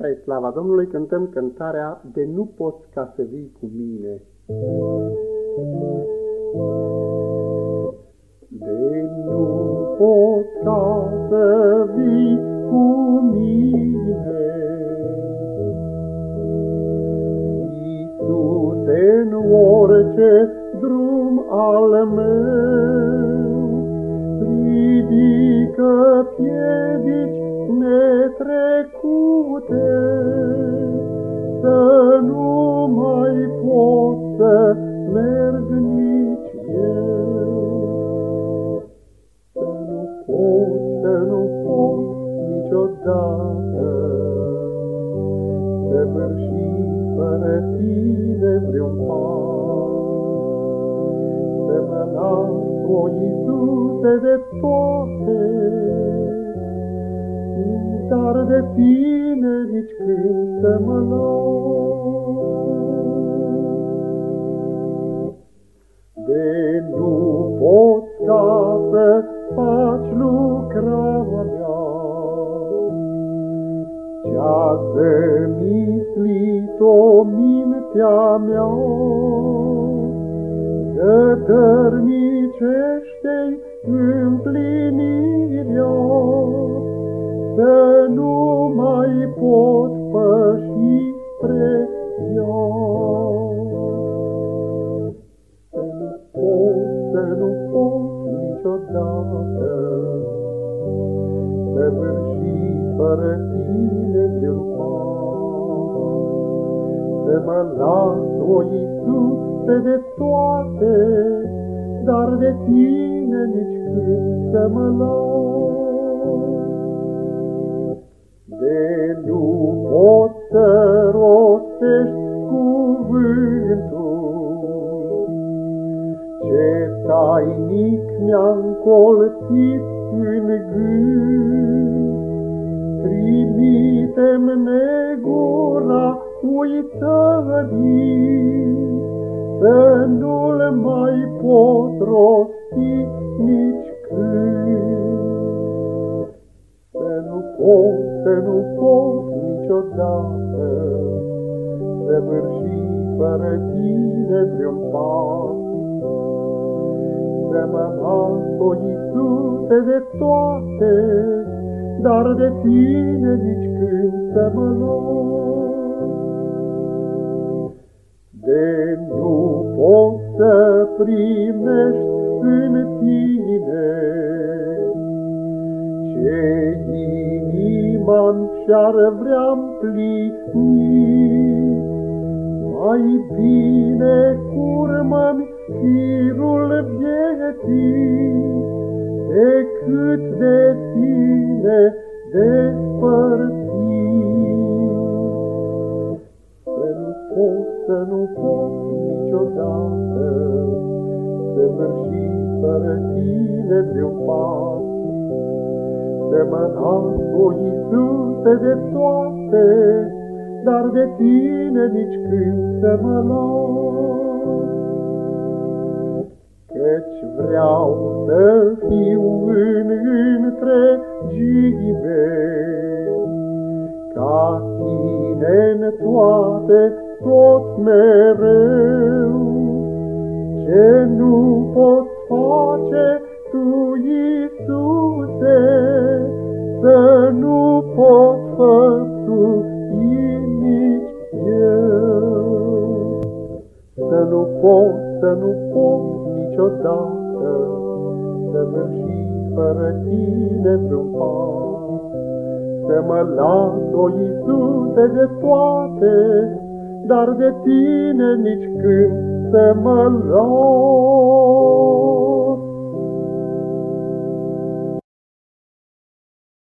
Spre slava Domnului cântăm cântarea De nu poți ca să vii cu mine. De nu poți ca să vii cu mine Iisuse, în orice drum al meu Ridică piedici netrecute, să nu mai pot să merg nici eu. Să nu pot, să nu pot niciodată, să vârși fără tine vreun pas. Să mă las, o Iisuse, de toate, dar de tine nici când să mă De nu pot ca să faci lucrarea mea, Cea zămislit-o mintea mea, Să dărnicește-i împlinirea, să nu mai pot păși spre ea. Să nu pot, să nu pot niciodată, să vârși fără tine vreun Să mă las, o Iisuse, de toate, dar de tine nici când să mă las. Pot să rostești cuvântul, Ce tainic mi-a încolțit în gând. Trimite-mi negura uitării, Să nu-l mai pot rosti nici niciodată să vârși fără tine vreun pas. Să mă las, o Iisuse, de toate, dar de tine nici când să mă las. De nu pot să primești în tine ce inima și-ar vrea plini. Mai bine curmă-mi firul vieții, decât de tine despărți. Să nu pot, să nu pot niciodată, să vârși fără tine vreun pas, să mă las, o Iisuse, de toate, dar de tine nici când să mă las. Căci vreau să fiu în întregime, ca tine în toate, tot mereu, ce nu pot face tu, Iisuse, să nu pot făptui nici eu. Să nu pot, să nu pot niciodată să vârși fără tine vreun pas. Să mă las, o Iisuse, de toate, dar de tine nici când să mă las.